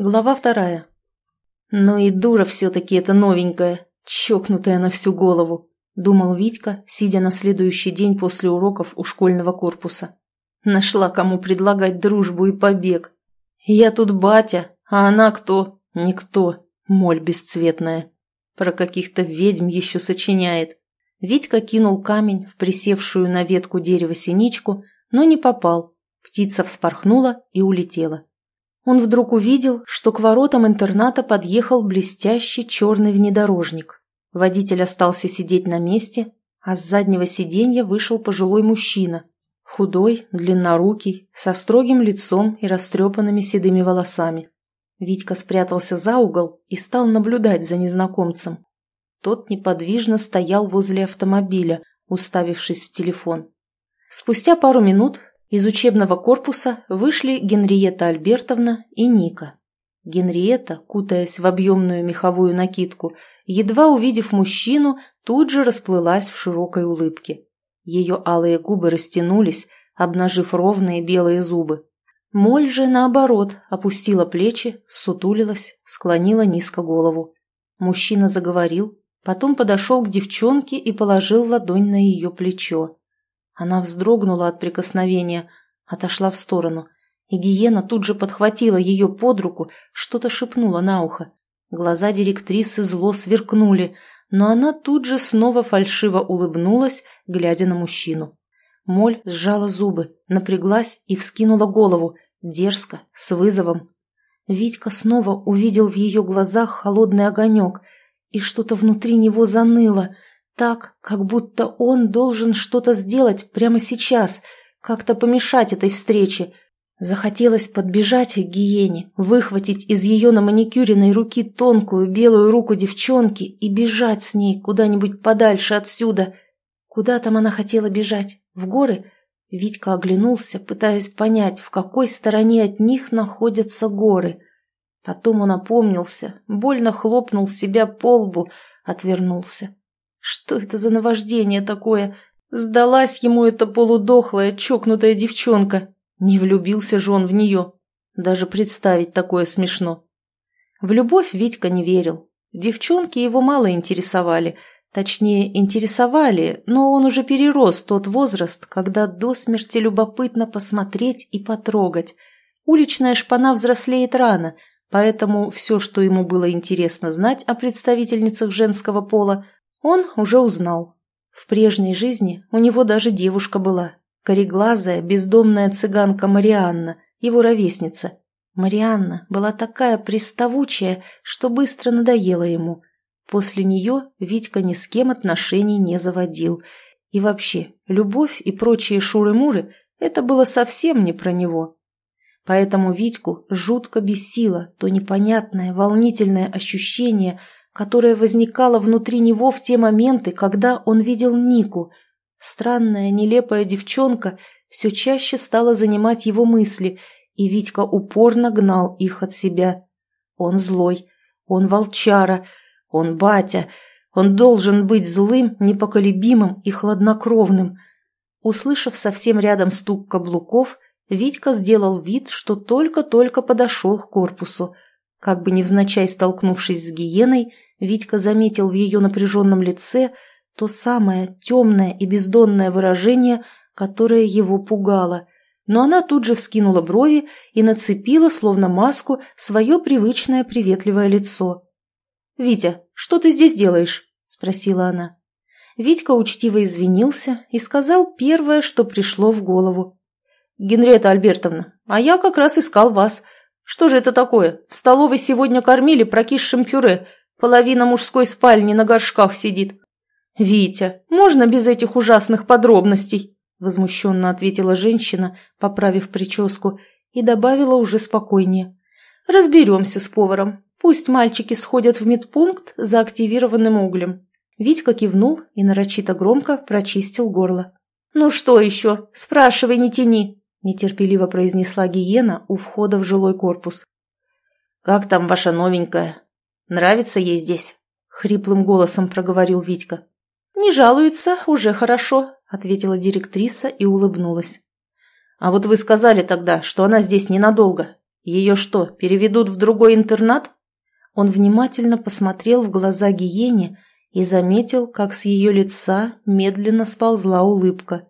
Глава вторая. «Ну и дура все-таки эта новенькая, чокнутая на всю голову», — думал Витька, сидя на следующий день после уроков у школьного корпуса. «Нашла, кому предлагать дружбу и побег. Я тут батя, а она кто? Никто. Моль бесцветная. Про каких-то ведьм еще сочиняет». Витька кинул камень в присевшую на ветку дерева синичку, но не попал. Птица вспорхнула и улетела он вдруг увидел, что к воротам интерната подъехал блестящий черный внедорожник. Водитель остался сидеть на месте, а с заднего сиденья вышел пожилой мужчина, худой, длиннорукий, со строгим лицом и растрепанными седыми волосами. Витька спрятался за угол и стал наблюдать за незнакомцем. Тот неподвижно стоял возле автомобиля, уставившись в телефон. Спустя пару минут из учебного корпуса вышли Генриетта Альбертовна и Ника. Генриетта, кутаясь в объемную меховую накидку, едва увидев мужчину, тут же расплылась в широкой улыбке. Ее алые губы растянулись, обнажив ровные белые зубы. Моль же, наоборот, опустила плечи, сутулилась, склонила низко голову. Мужчина заговорил, потом подошел к девчонке и положил ладонь на ее плечо. Она вздрогнула от прикосновения, отошла в сторону, и гиена тут же подхватила ее под руку, что-то шепнула на ухо. Глаза директрисы зло сверкнули, но она тут же снова фальшиво улыбнулась, глядя на мужчину. Моль сжала зубы, напряглась и вскинула голову, дерзко, с вызовом. Витька снова увидел в ее глазах холодный огонек, и что-то внутри него заныло — так, как будто он должен что-то сделать прямо сейчас, как-то помешать этой встрече. Захотелось подбежать к гиене, выхватить из ее на маникюренной руки тонкую белую руку девчонки и бежать с ней куда-нибудь подальше отсюда. Куда там она хотела бежать? В горы? Витька оглянулся, пытаясь понять, в какой стороне от них находятся горы. Потом он опомнился, больно хлопнул себя по лбу, отвернулся. Что это за наваждение такое? Сдалась ему эта полудохлая, чокнутая девчонка. Не влюбился же он в нее. Даже представить такое смешно. В любовь Витька не верил. Девчонки его мало интересовали. Точнее, интересовали, но он уже перерос тот возраст, когда до смерти любопытно посмотреть и потрогать. Уличная шпана взрослеет рано, поэтому все, что ему было интересно знать о представительницах женского пола – он уже узнал. В прежней жизни у него даже девушка была. Кореглазая, бездомная цыганка Марианна, его ровесница. Марианна была такая приставучая, что быстро надоела ему. После нее Витька ни с кем отношений не заводил. И вообще, любовь и прочие шуры-муры – это было совсем не про него. Поэтому Витьку жутко бесило то непонятное, волнительное ощущение – которая возникала внутри него в те моменты, когда он видел Нику. Странная, нелепая девчонка все чаще стала занимать его мысли, и Витька упорно гнал их от себя. Он злой, он волчара, он батя, он должен быть злым, непоколебимым и хладнокровным. Услышав совсем рядом стук каблуков, Витька сделал вид, что только-только подошел к корпусу. Как бы невзначай столкнувшись с гиеной, Витька заметил в ее напряженном лице то самое темное и бездонное выражение, которое его пугало. Но она тут же вскинула брови и нацепила, словно маску, свое привычное приветливое лицо. «Витя, что ты здесь делаешь?» – спросила она. Витька учтиво извинился и сказал первое, что пришло в голову. «Генриетта Альбертовна, а я как раз искал вас. Что же это такое? В столовой сегодня кормили прокисшим пюре, Половина мужской спальни на горшках сидит. «Витя, можно без этих ужасных подробностей?» Возмущенно ответила женщина, поправив прическу, и добавила уже спокойнее. «Разберемся с поваром. Пусть мальчики сходят в медпункт за активированным углем». Витька кивнул и нарочито громко прочистил горло. «Ну что еще? Спрашивай, не тяни!» нетерпеливо произнесла гиена у входа в жилой корпус. «Как там ваша новенькая?» Нравится ей здесь?» — хриплым голосом проговорил Витька. «Не жалуется, уже хорошо», — ответила директриса и улыбнулась. «А вот вы сказали тогда, что она здесь ненадолго. Ее что, переведут в другой интернат?» Он внимательно посмотрел в глаза гиене и заметил, как с ее лица медленно сползла улыбка.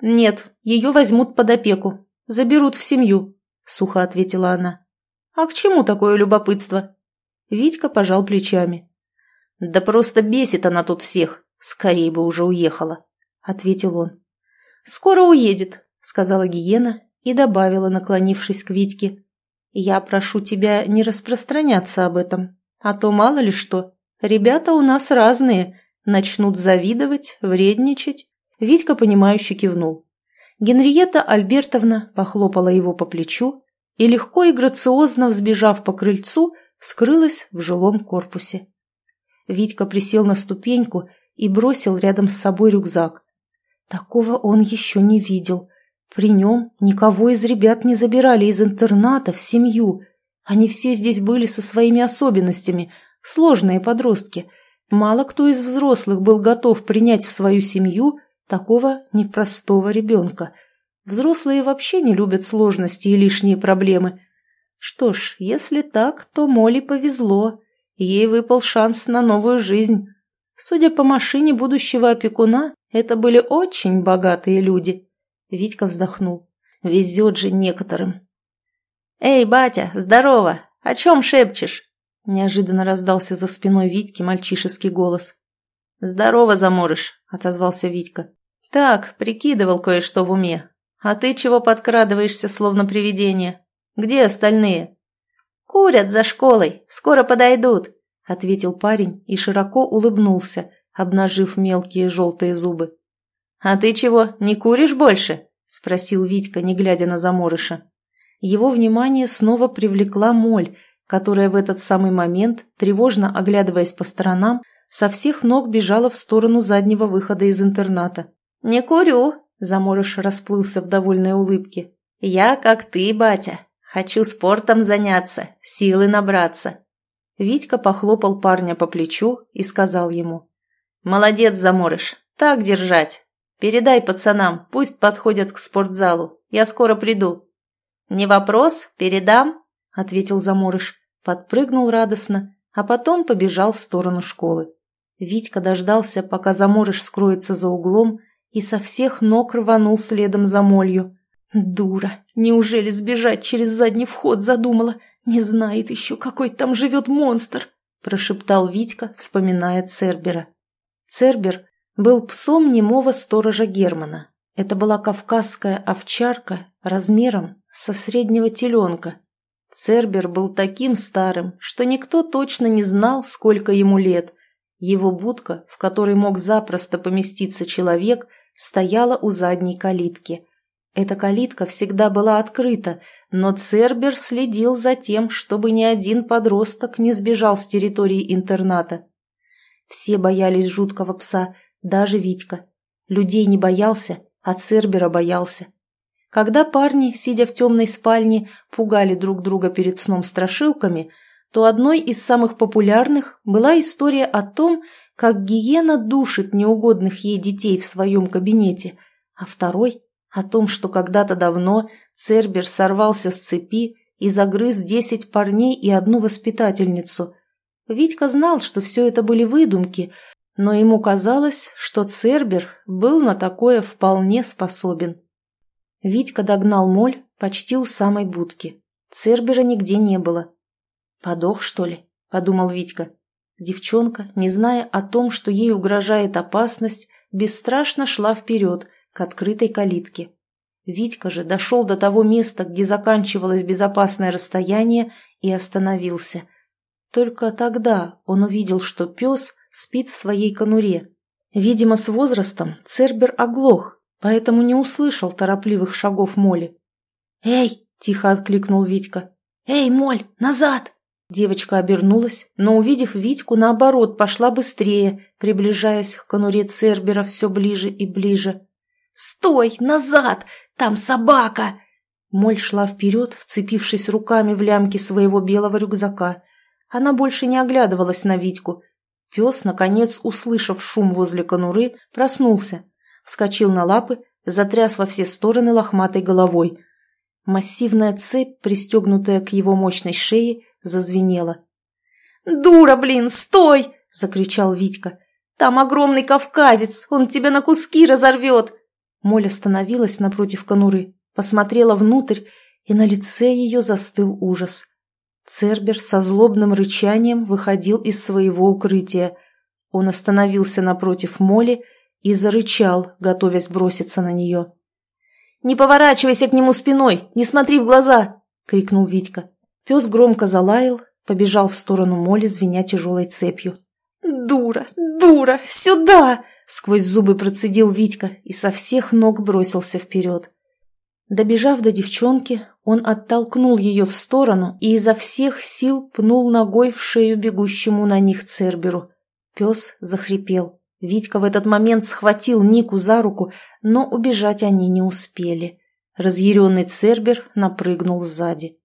«Нет, ее возьмут под опеку, заберут в семью», — сухо ответила она. «А к чему такое любопытство?» Витька пожал плечами. «Да просто бесит она тут всех. Скорее бы уже уехала», — ответил он. «Скоро уедет», — сказала Гиена и добавила, наклонившись к Витьке. «Я прошу тебя не распространяться об этом, а то мало ли что. Ребята у нас разные, начнут завидовать, вредничать». Витька, понимающе кивнул. Генриетта Альбертовна похлопала его по плечу и, легко и грациозно взбежав по крыльцу, скрылась в жилом корпусе. Витька присел на ступеньку и бросил рядом с собой рюкзак. Такого он еще не видел. При нем никого из ребят не забирали из интерната в семью. Они все здесь были со своими особенностями, сложные подростки. Мало кто из взрослых был готов принять в свою семью такого непростого ребенка. Взрослые вообще не любят сложности и лишние проблемы. Что ж, если так, то Молли повезло. Ей выпал шанс на новую жизнь. Судя по машине будущего опекуна, это были очень богатые люди. Витька вздохнул. Везет же некоторым. «Эй, батя, здорово! О чем шепчешь?» Неожиданно раздался за спиной Витьки мальчишеский голос. «Здорово, заморыш», — отозвался Витька. «Так, прикидывал кое-что в уме. А ты чего подкрадываешься, словно привидение? Где остальные?» «Курят за школой, скоро подойдут», — ответил парень и широко улыбнулся, обнажив мелкие желтые зубы. «А ты чего, не куришь больше?» — спросил Витька, не глядя на заморыша. Его внимание снова привлекла моль, которая в этот самый момент, тревожно оглядываясь по сторонам, со всех ног бежала в сторону заднего выхода из интерната. «Не курю», — заморыш расплылся в довольной улыбке. «Я, как ты, батя, хочу спортом заняться, силы набраться». Витька похлопал парня по плечу и сказал ему. «Молодец, заморыш, так держать. Передай пацанам, пусть подходят к спортзалу. Я скоро приду». «Не вопрос, передам», — ответил заморыш, подпрыгнул радостно, а потом побежал в сторону школы. Витька дождался, пока заморыш скроется за углом, и со всех ног рванул следом за молью. «Дура! Неужели сбежать через задний вход задумала? Не знает еще, какой там живет монстр!» – прошептал Витька, вспоминая Цербера. Цербер был псом немого сторожа Германа. Это была кавказская овчарка размером со среднего теленка. Цербер был таким старым, что никто точно не знал, сколько ему лет. Его будка, в которой мог запросто поместиться человек, стояла у задней калитки. Эта калитка всегда была открыта, но Цербер следил за тем, чтобы ни один подросток не сбежал с территории интерната. Все боялись жуткого пса, даже Витька. Людей не боялся, а Цербера боялся. Когда парни, сидя в темной спальне, пугали друг друга перед сном страшилками, то одной из самых популярных была история о том, как гиена душит неугодных ей детей в своем кабинете, а второй – о том, что когда-то давно Цербер сорвался с цепи и загрыз десять парней и одну воспитательницу – Витька знал, что все это были выдумки, но ему казалось, что Цербер был на такое вполне способен. Витька догнал моль почти у самой будки. Цербера нигде не было. «Подох, что ли?» – подумал Витька. Девчонка, не зная о том, что ей угрожает опасность, бесстрашно шла вперед, к открытой калитке. Витька же дошел до того места, где заканчивалось безопасное расстояние, и остановился. Только тогда он увидел, что пес спит в своей конуре. Видимо, с возрастом Цербер оглох, поэтому не услышал торопливых шагов Моли. «Эй!» – тихо откликнул Витька. «Эй, Моль, назад!» Девочка обернулась, но, увидев Витьку, наоборот, пошла быстрее, приближаясь к конуре Цербера все ближе и ближе. «Стой! Назад! Там собака!» Моль шла вперед, вцепившись руками в лямки своего белого рюкзака. Она больше не оглядывалась на Витьку. Пес, наконец, услышав шум возле конуры, проснулся, вскочил на лапы, затряс во все стороны лохматой головой. Массивная цепь, пристегнутая к его мощной шее, зазвенела. «Дура, блин, стой!» – закричал Витька. «Там огромный кавказец, он тебя на куски разорвет!» Моль остановилась напротив конуры, посмотрела внутрь, и на лице ее застыл ужас. Цербер со злобным рычанием выходил из своего укрытия. Он остановился напротив Моли и зарычал, готовясь броситься на нее. «Не поворачивайся к нему спиной! Не смотри в глаза!» — крикнул Витька. Пес громко залаял, побежал в сторону Моли, звеня тяжелой цепью. «Дура! Дура! Сюда!» — сквозь зубы процедил Витька и со всех ног бросился вперед. Добежав до девчонки, он оттолкнул ее в сторону и изо всех сил пнул ногой в шею бегущему на них Церберу. Пес захрипел. Витька в этот момент схватил Нику за руку, но убежать они не успели. Разъяренный Цербер напрыгнул сзади.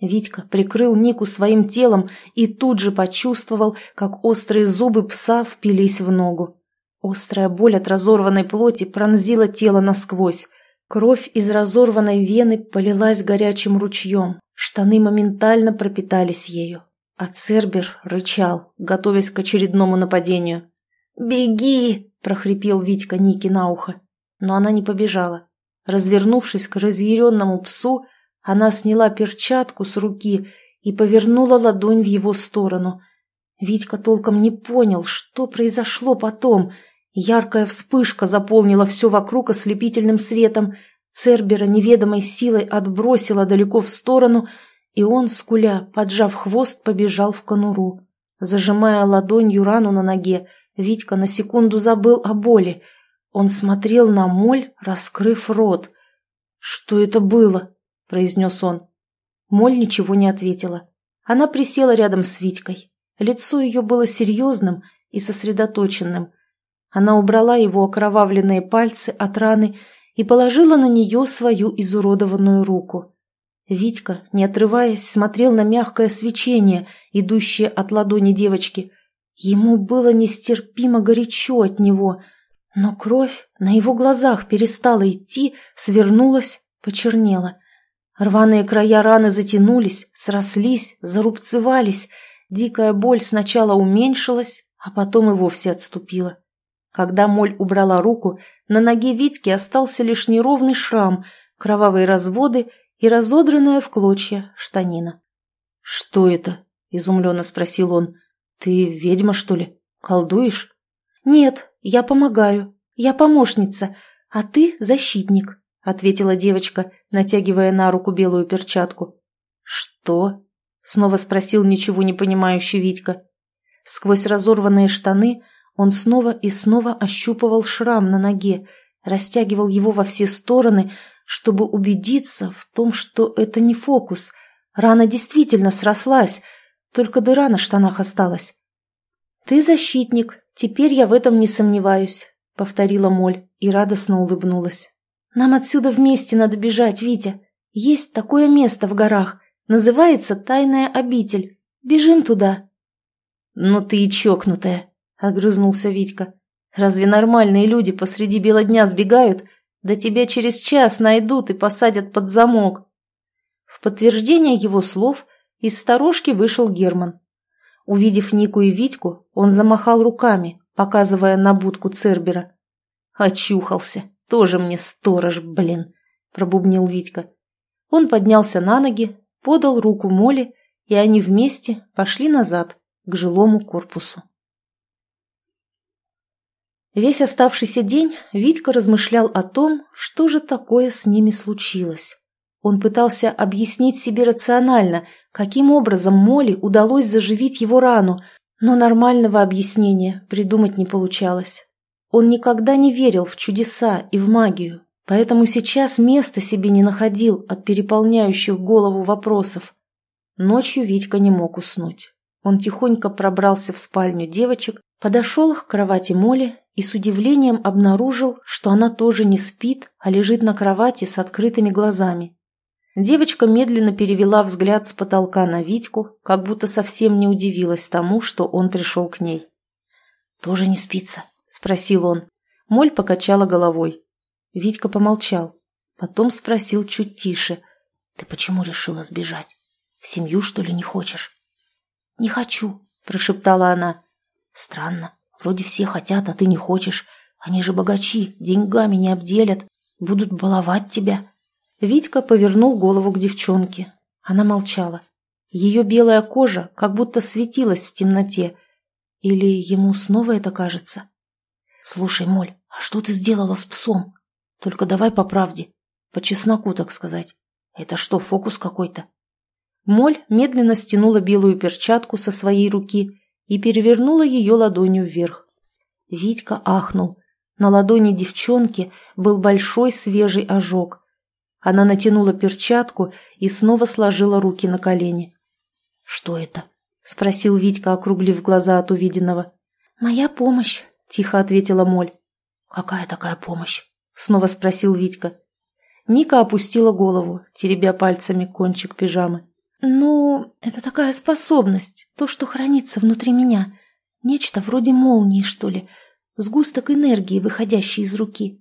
Витька прикрыл Нику своим телом и тут же почувствовал, как острые зубы пса впились в ногу. Острая боль от разорванной плоти пронзила тело насквозь. Кровь из разорванной вены полилась горячим ручьем. Штаны моментально пропитались ею. А Цербер рычал, готовясь к очередному нападению. «Беги!» – прохрипел Витька Ники на ухо. Но она не побежала. Развернувшись к разъяренному псу, она сняла перчатку с руки и повернула ладонь в его сторону. Витька толком не понял, что произошло потом. Яркая вспышка заполнила все вокруг ослепительным светом. Цербера неведомой силой отбросила далеко в сторону, и он, скуля, поджав хвост, побежал в конуру. Зажимая ладонью рану на ноге, Витька на секунду забыл о боли. Он смотрел на моль, раскрыв рот. «Что это было?» – произнес он. Моль ничего не ответила. Она присела рядом с Витькой. Лицо ее было серьезным и сосредоточенным. Она убрала его окровавленные пальцы от раны и положила на нее свою изуродованную руку. Витька, не отрываясь, смотрел на мягкое свечение, идущее от ладони девочки – Ему было нестерпимо горячо от него, но кровь на его глазах перестала идти, свернулась, почернела. Рваные края раны затянулись, срослись, зарубцевались. Дикая боль сначала уменьшилась, а потом и вовсе отступила. Когда моль убрала руку, на ноге Витьки остался лишь неровный шрам, кровавые разводы и разодранная в клочья штанина. «Что это?» – изумленно спросил он. «Ты ведьма, что ли? Колдуешь?» «Нет, я помогаю. Я помощница, а ты защитник», — ответила девочка, натягивая на руку белую перчатку. «Что?» — снова спросил ничего не понимающий Витька. Сквозь разорванные штаны он снова и снова ощупывал шрам на ноге, растягивал его во все стороны, чтобы убедиться в том, что это не фокус. Рана действительно срослась, только дыра на штанах осталась. «Ты защитник, теперь я в этом не сомневаюсь», — повторила Моль и радостно улыбнулась. «Нам отсюда вместе надо бежать, Витя. Есть такое место в горах. Называется Тайная обитель. Бежим туда». «Ну ты и чокнутая», — огрызнулся Витька. «Разве нормальные люди посреди бела дня сбегают? Да тебя через час найдут и посадят под замок». В подтверждение его слов — из сторожки вышел Герман. Увидев Нику и Витьку, он замахал руками, показывая на будку Цербера. «Очухался. Тоже мне сторож, блин!» – пробубнил Витька. Он поднялся на ноги, подал руку Моле, и они вместе пошли назад, к жилому корпусу. Весь оставшийся день Витька размышлял о том, что же такое с ними случилось. Он пытался объяснить себе рационально, каким образом Молли удалось заживить его рану, но нормального объяснения придумать не получалось. Он никогда не верил в чудеса и в магию, поэтому сейчас места себе не находил от переполняющих голову вопросов. Ночью Витька не мог уснуть. Он тихонько пробрался в спальню девочек, подошел к кровати Моли и с удивлением обнаружил, что она тоже не спит, а лежит на кровати с открытыми глазами. Девочка медленно перевела взгляд с потолка на Витьку, как будто совсем не удивилась тому, что он пришел к ней. «Тоже не спится?» – спросил он. Моль покачала головой. Витька помолчал. Потом спросил чуть тише. Ты почему решила сбежать? В семью, что ли, не хочешь?» «Не хочу», — прошептала она. «Странно. Вроде все хотят, а ты не хочешь. Они же богачи, деньгами не обделят. Будут баловать тебя». Витька повернул голову к девчонке. Она молчала. Ее белая кожа как будто светилась в темноте. Или ему снова это кажется? «Слушай, Моль, а что ты сделала с псом? Только давай по правде. По чесноку, так сказать. Это что, фокус какой-то?» Моль медленно стянула белую перчатку со своей руки и перевернула ее ладонью вверх. Витька ахнул. На ладони девчонки был большой свежий ожог. Она натянула перчатку и снова сложила руки на колени. «Что это?» — спросил Витька, округлив глаза от увиденного. «Моя помощь», — тихо ответила Моль. «Какая такая помощь?» — снова спросил Витька. Ника опустила голову, теребя пальцами кончик пижамы. «Ну, это такая способность, то, что хранится внутри меня. Нечто вроде молнии, что ли, сгусток энергии, выходящий из руки».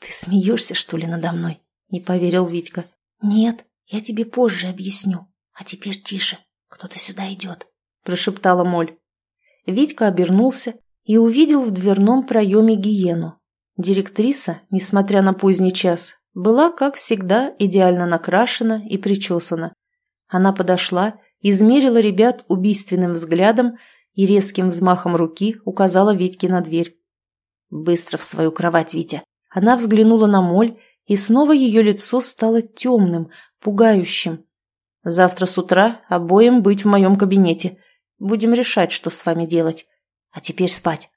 «Ты смеешься, что ли, надо мной?» — не поверил Витька. «Нет, я тебе позже объясню. А теперь тише, кто-то сюда идет», — прошептала Моль. Витька обернулся и увидел в дверном проеме гиену. Директриса, несмотря на поздний час, была, как всегда, идеально накрашена и причесана. Она подошла, измерила ребят убийственным взглядом и резким взмахом руки указала Витьке на дверь. «Быстро в свою кровать, Витя!» Она взглянула на моль, и снова ее лицо стало темным, пугающим. «Завтра с утра обоим быть в моем кабинете. Будем решать, что с вами делать. А теперь спать.